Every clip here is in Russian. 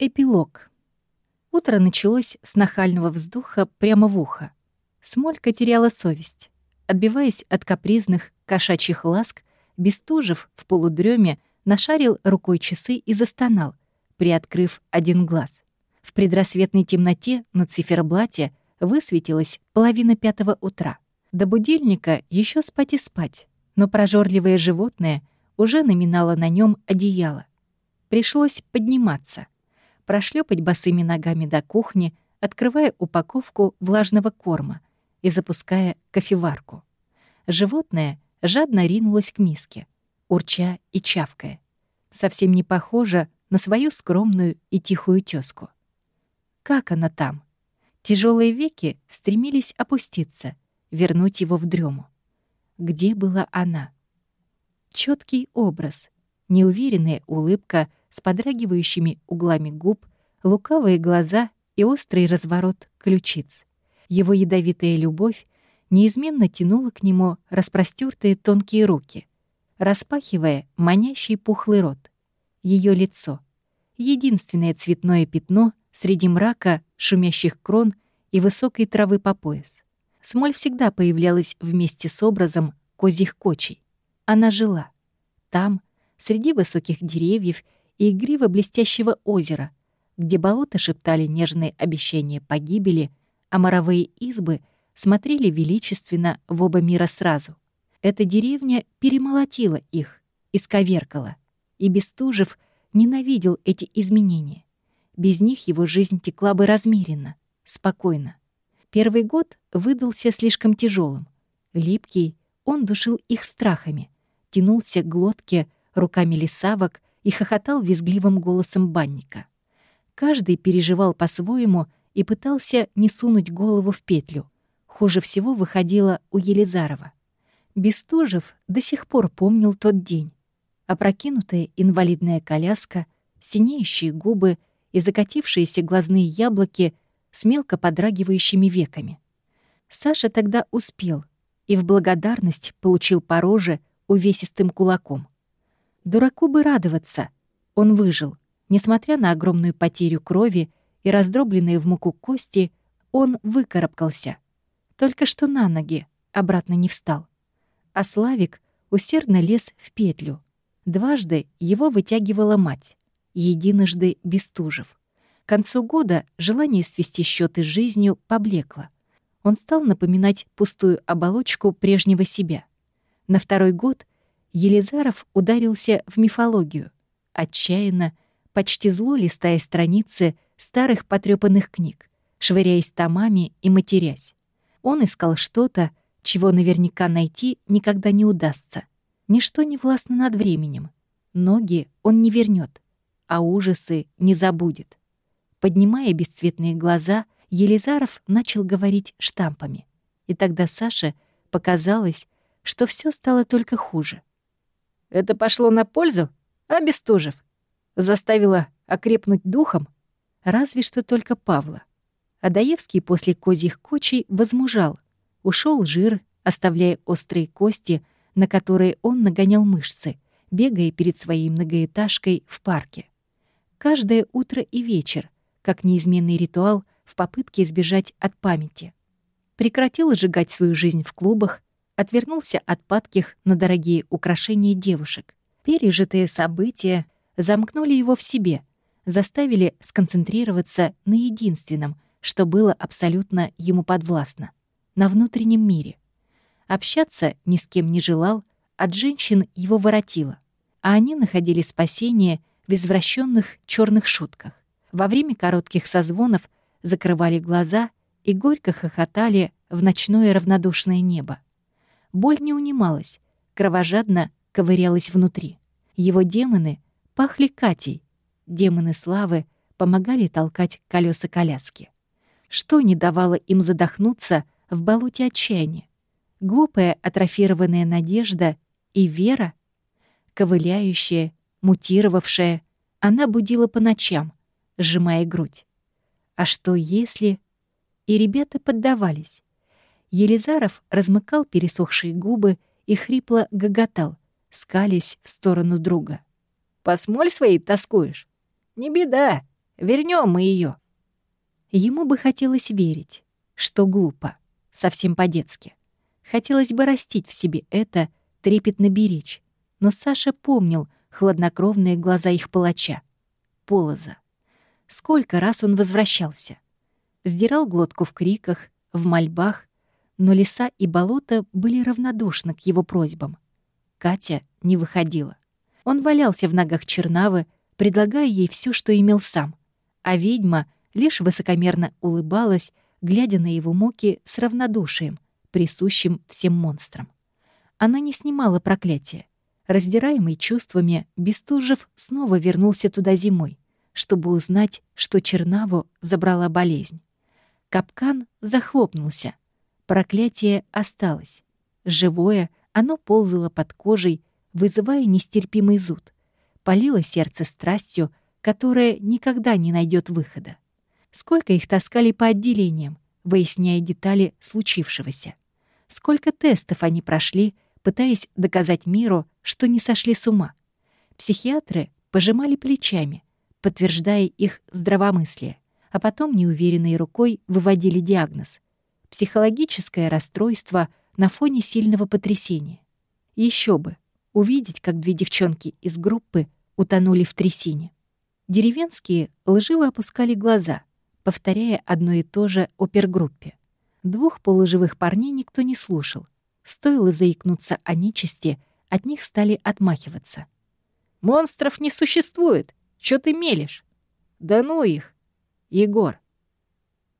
Эпилог. Утро началось с нахального вздоха прямо в ухо. Смолька теряла совесть. Отбиваясь от капризных кошачьих ласк, Бестужев в полудреме нашарил рукой часы и застонал, приоткрыв один глаз. В предрассветной темноте на циферблате высветилась половина пятого утра. До будильника еще спать и спать, но прожорливое животное уже наминало на нем одеяло. Пришлось подниматься — прошлепать босыми ногами до кухни, открывая упаковку влажного корма и запуская кофеварку. Животное жадно ринулось к миске, урча и чавкая. Совсем не похоже на свою скромную и тихую тёзку. Как она там? Тяжелые веки стремились опуститься, вернуть его в дрему. Где была она? Четкий образ, неуверенная улыбка с подрагивающими углами губ, лукавые глаза и острый разворот ключиц. Его ядовитая любовь неизменно тянула к нему распростертые тонкие руки, распахивая манящий пухлый рот. Ее лицо — единственное цветное пятно среди мрака, шумящих крон и высокой травы по пояс. Смоль всегда появлялась вместе с образом козьих кочей. Она жила. Там, среди высоких деревьев и игриво блестящего озера, где болота шептали нежные обещания погибели, а моровые избы смотрели величественно в оба мира сразу. Эта деревня перемолотила их, исковеркала, и Бестужев ненавидел эти изменения. Без них его жизнь текла бы размеренно, спокойно. Первый год выдался слишком тяжелым. Липкий, он душил их страхами, тянулся к глотке руками лесавок и хохотал визгливым голосом банника. Каждый переживал по-своему и пытался не сунуть голову в петлю. Хуже всего выходило у Елизарова. Бестужев до сих пор помнил тот день. Опрокинутая инвалидная коляска, синеющие губы и закатившиеся глазные яблоки с мелко подрагивающими веками. Саша тогда успел и в благодарность получил по роже увесистым кулаком. Дураку бы радоваться. Он выжил. Несмотря на огромную потерю крови и раздробленные в муку кости, он выкарабкался. Только что на ноги, обратно не встал. А Славик усердно лез в петлю. Дважды его вытягивала мать, единожды Бестужев. К концу года желание свести счеты с жизнью поблекло. Он стал напоминать пустую оболочку прежнего себя. На второй год — Елизаров ударился в мифологию, отчаянно, почти зло листая страницы старых потрёпанных книг, швыряясь томами и матерясь. Он искал что-то, чего наверняка найти никогда не удастся. Ничто не властно над временем. Ноги он не вернет, а ужасы не забудет. Поднимая бесцветные глаза, Елизаров начал говорить штампами. И тогда Саше показалось, что все стало только хуже. Это пошло на пользу, Бестужев заставило окрепнуть духом разве что только Павла. Адаевский после козьих кочей возмужал. Ушел жир, оставляя острые кости, на которые он нагонял мышцы, бегая перед своей многоэтажкой в парке. Каждое утро и вечер, как неизменный ритуал в попытке избежать от памяти. Прекратил сжигать свою жизнь в клубах, отвернулся от падких на дорогие украшения девушек. Пережитые события замкнули его в себе, заставили сконцентрироваться на единственном, что было абсолютно ему подвластно — на внутреннем мире. Общаться ни с кем не желал, от женщин его воротило, а они находили спасение в извращенных черных шутках. Во время коротких созвонов закрывали глаза и горько хохотали в ночное равнодушное небо. Боль не унималась, кровожадно ковырялась внутри. Его демоны пахли Катей. Демоны славы помогали толкать колеса коляски. Что не давало им задохнуться в болоте отчаяния? Глупая атрофированная надежда и вера? Ковыляющая, мутировавшая, она будила по ночам, сжимая грудь. А что если... И ребята поддавались. Елизаров размыкал пересохшие губы и хрипло гоготал, скались в сторону друга. «Посмоль своей тоскуешь? Не беда, Вернем мы ее. Ему бы хотелось верить, что глупо, совсем по-детски. Хотелось бы растить в себе это, трепетно беречь. Но Саша помнил хладнокровные глаза их палача. Полоза. Сколько раз он возвращался. Сдирал глотку в криках, в мольбах, но леса и болота были равнодушны к его просьбам. Катя не выходила. Он валялся в ногах Чернавы, предлагая ей все, что имел сам, а ведьма лишь высокомерно улыбалась, глядя на его муки с равнодушием, присущим всем монстрам. Она не снимала проклятия. Раздираемый чувствами, Бестужев снова вернулся туда зимой, чтобы узнать, что Чернаву забрала болезнь. Капкан захлопнулся. Проклятие осталось. Живое, оно ползало под кожей, вызывая нестерпимый зуд. Палило сердце страстью, которая никогда не найдет выхода. Сколько их таскали по отделениям, выясняя детали случившегося. Сколько тестов они прошли, пытаясь доказать миру, что не сошли с ума. Психиатры пожимали плечами, подтверждая их здравомыслие, а потом неуверенной рукой выводили диагноз — психологическое расстройство на фоне сильного потрясения. Еще бы, увидеть, как две девчонки из группы утонули в трясине. Деревенские лживо опускали глаза, повторяя одно и то же опергруппе. Двух полуживых парней никто не слушал. Стоило заикнуться о нечисти, от них стали отмахиваться. «Монстров не существует! Чё ты мелешь?» «Да ну их!» «Егор!»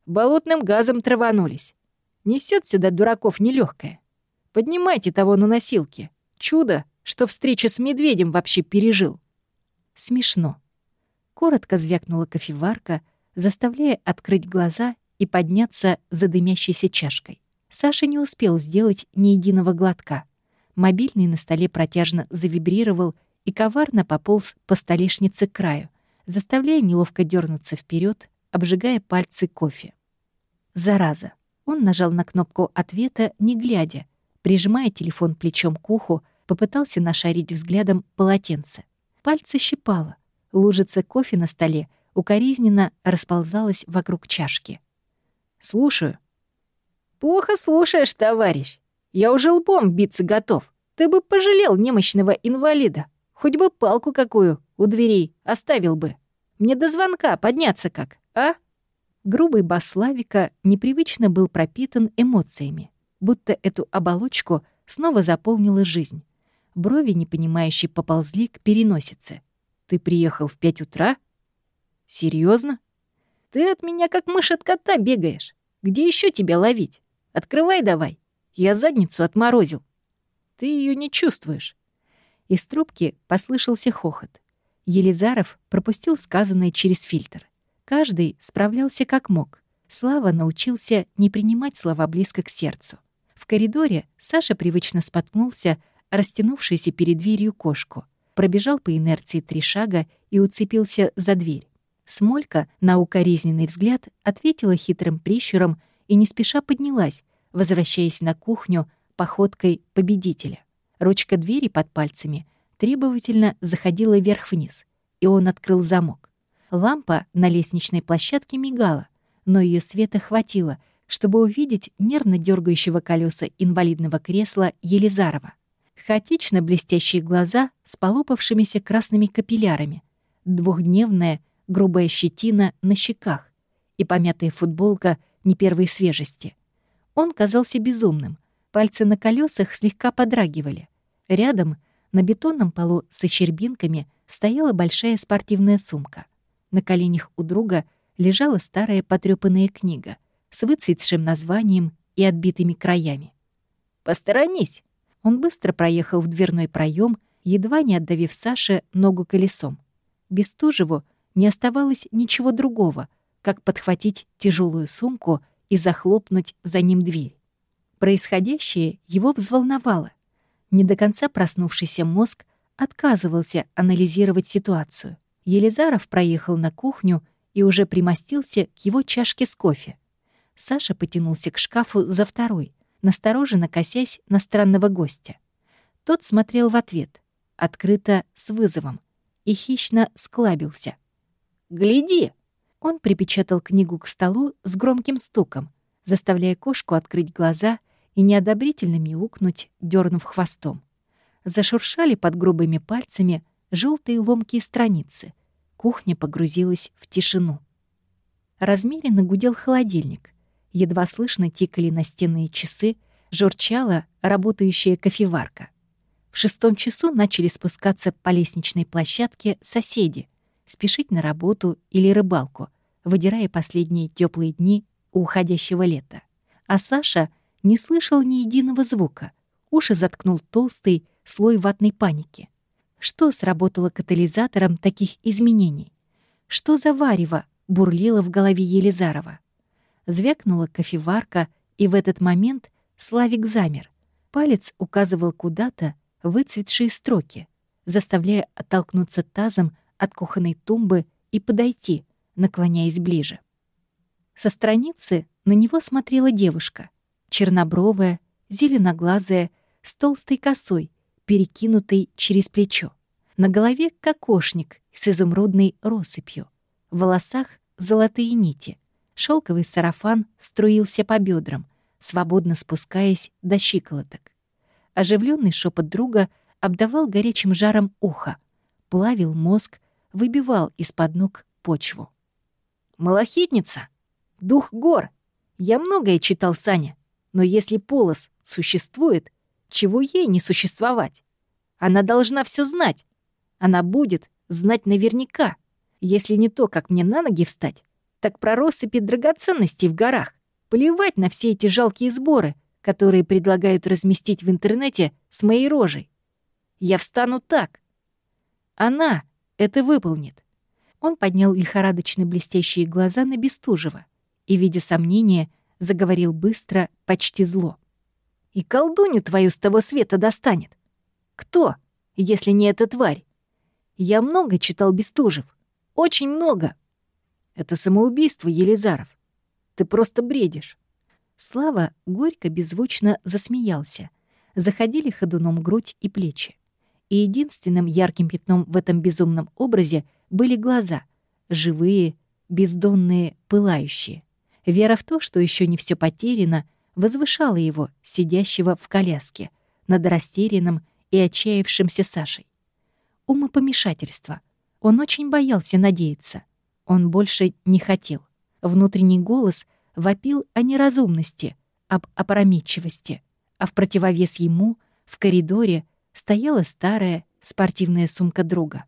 «Болотным газом траванулись. Несет сюда дураков нелегкое. Поднимайте того на носилке. Чудо, что встречу с медведем вообще пережил». Смешно. Коротко звякнула кофеварка, заставляя открыть глаза и подняться за дымящейся чашкой. Саша не успел сделать ни единого глотка. Мобильный на столе протяжно завибрировал и коварно пополз по столешнице к краю, заставляя неловко дернуться вперед, обжигая пальцы кофе. Зараза. Он нажал на кнопку ответа, не глядя, прижимая телефон плечом к уху, попытался нашарить взглядом полотенце. Пальцы щипало. Лужица кофе на столе укоризненно расползалась вокруг чашки. «Слушаю». «Плохо слушаешь, товарищ. Я уже лбом биться готов. Ты бы пожалел немощного инвалида. Хоть бы палку какую у дверей оставил бы. Мне до звонка подняться как, а?» Грубый бас Славика непривычно был пропитан эмоциями, будто эту оболочку снова заполнила жизнь. Брови непонимающе поползли к переносице. «Ты приехал в пять утра? Серьезно? Ты от меня как мышь от кота бегаешь. Где еще тебя ловить? Открывай давай. Я задницу отморозил. Ты ее не чувствуешь. Из трубки послышался хохот. Елизаров пропустил сказанное через фильтр. Каждый справлялся как мог. Слава научился не принимать слова близко к сердцу. В коридоре Саша привычно споткнулся, растянувшийся перед дверью кошку. Пробежал по инерции три шага и уцепился за дверь. Смолька на укоризненный взгляд ответила хитрым прищуром и не спеша поднялась, возвращаясь на кухню походкой победителя. Ручка двери под пальцами требовательно заходила вверх-вниз, и он открыл замок. Лампа на лестничной площадке мигала, но ее света хватило, чтобы увидеть нервно дергающего колеса инвалидного кресла Елизарова. Хаотично блестящие глаза с полопавшимися красными капиллярами, двухдневная грубая щетина на щеках и помятая футболка не первой свежести. Он казался безумным. Пальцы на колесах слегка подрагивали. Рядом, на бетонном полу со щербинками, стояла большая спортивная сумка. На коленях у друга лежала старая потрёпанная книга с выцветшим названием и отбитыми краями. «Посторонись!» Он быстро проехал в дверной проем, едва не отдавив Саше ногу колесом. Бестужеву не оставалось ничего другого, как подхватить тяжелую сумку и захлопнуть за ним дверь. Происходящее его взволновало. Не до конца проснувшийся мозг отказывался анализировать ситуацию. Елизаров проехал на кухню и уже примостился к его чашке с кофе. Саша потянулся к шкафу за второй, настороженно косясь на странного гостя. Тот смотрел в ответ, открыто, с вызовом, и хищно склабился — Гляди, Он припечатал книгу к столу с громким стуком, заставляя кошку открыть глаза и неодобрительно мяукнуть, дернув хвостом. Зашуршали под грубыми пальцами желтые ломкие страницы. Кухня погрузилась в тишину. Размеренно гудел холодильник. Едва слышно тикали настенные часы, журчала работающая кофеварка. В шестом часу начали спускаться по лестничной площадке соседи, спешить на работу или рыбалку, выдирая последние теплые дни у уходящего лета. А Саша не слышал ни единого звука, уши заткнул толстый слой ватной паники. Что сработало катализатором таких изменений? Что за варево бурлило в голове Елизарова? Звякнула кофеварка, и в этот момент Славик замер. Палец указывал куда-то выцветшие строки, заставляя оттолкнуться тазом от кухонной тумбы и подойти, наклоняясь ближе. Со страницы на него смотрела девушка, чернобровая, зеленоглазая, с толстой косой, перекинутой через плечо. На голове кокошник с изумрудной россыпью. В волосах золотые нити. Шелковый сарафан струился по бедрам, свободно спускаясь до щиколоток. Оживленный шепот друга обдавал горячим жаром ухо, плавил мозг, выбивал из-под ног почву. «Малахитница! Дух гор! Я многое читал, Саня, но если полос существует, чего ей не существовать? Она должна все знать. Она будет знать наверняка. Если не то, как мне на ноги встать, так про россыпи драгоценностей в горах. Плевать на все эти жалкие сборы, которые предлагают разместить в интернете с моей рожей. Я встану так. Она это выполнит. Он поднял лихорадочно блестящие глаза на Бестужева и, видя сомнения, заговорил быстро, почти зло. «И колдунью твою с того света достанет. Кто, если не эта тварь? Я много читал Бестужев. Очень много. Это самоубийство, Елизаров. Ты просто бредишь». Слава горько беззвучно засмеялся. Заходили ходуном грудь и плечи и единственным ярким пятном в этом безумном образе были глаза, живые, бездонные, пылающие. Вера в то, что еще не все потеряно, возвышала его, сидящего в коляске, над растерянным и отчаявшимся Сашей. Умопомешательство. Он очень боялся надеяться. Он больше не хотел. Внутренний голос вопил о неразумности, об опрометчивости, а в противовес ему в коридоре стояла старая спортивная сумка друга.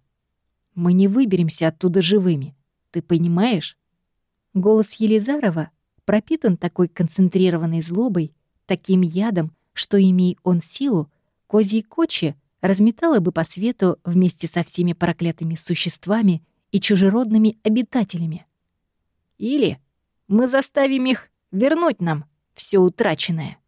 «Мы не выберемся оттуда живыми, ты понимаешь?» Голос Елизарова пропитан такой концентрированной злобой, таким ядом, что, имей он силу, козьей кочи разметала бы по свету вместе со всеми проклятыми существами и чужеродными обитателями. Или мы заставим их вернуть нам все утраченное.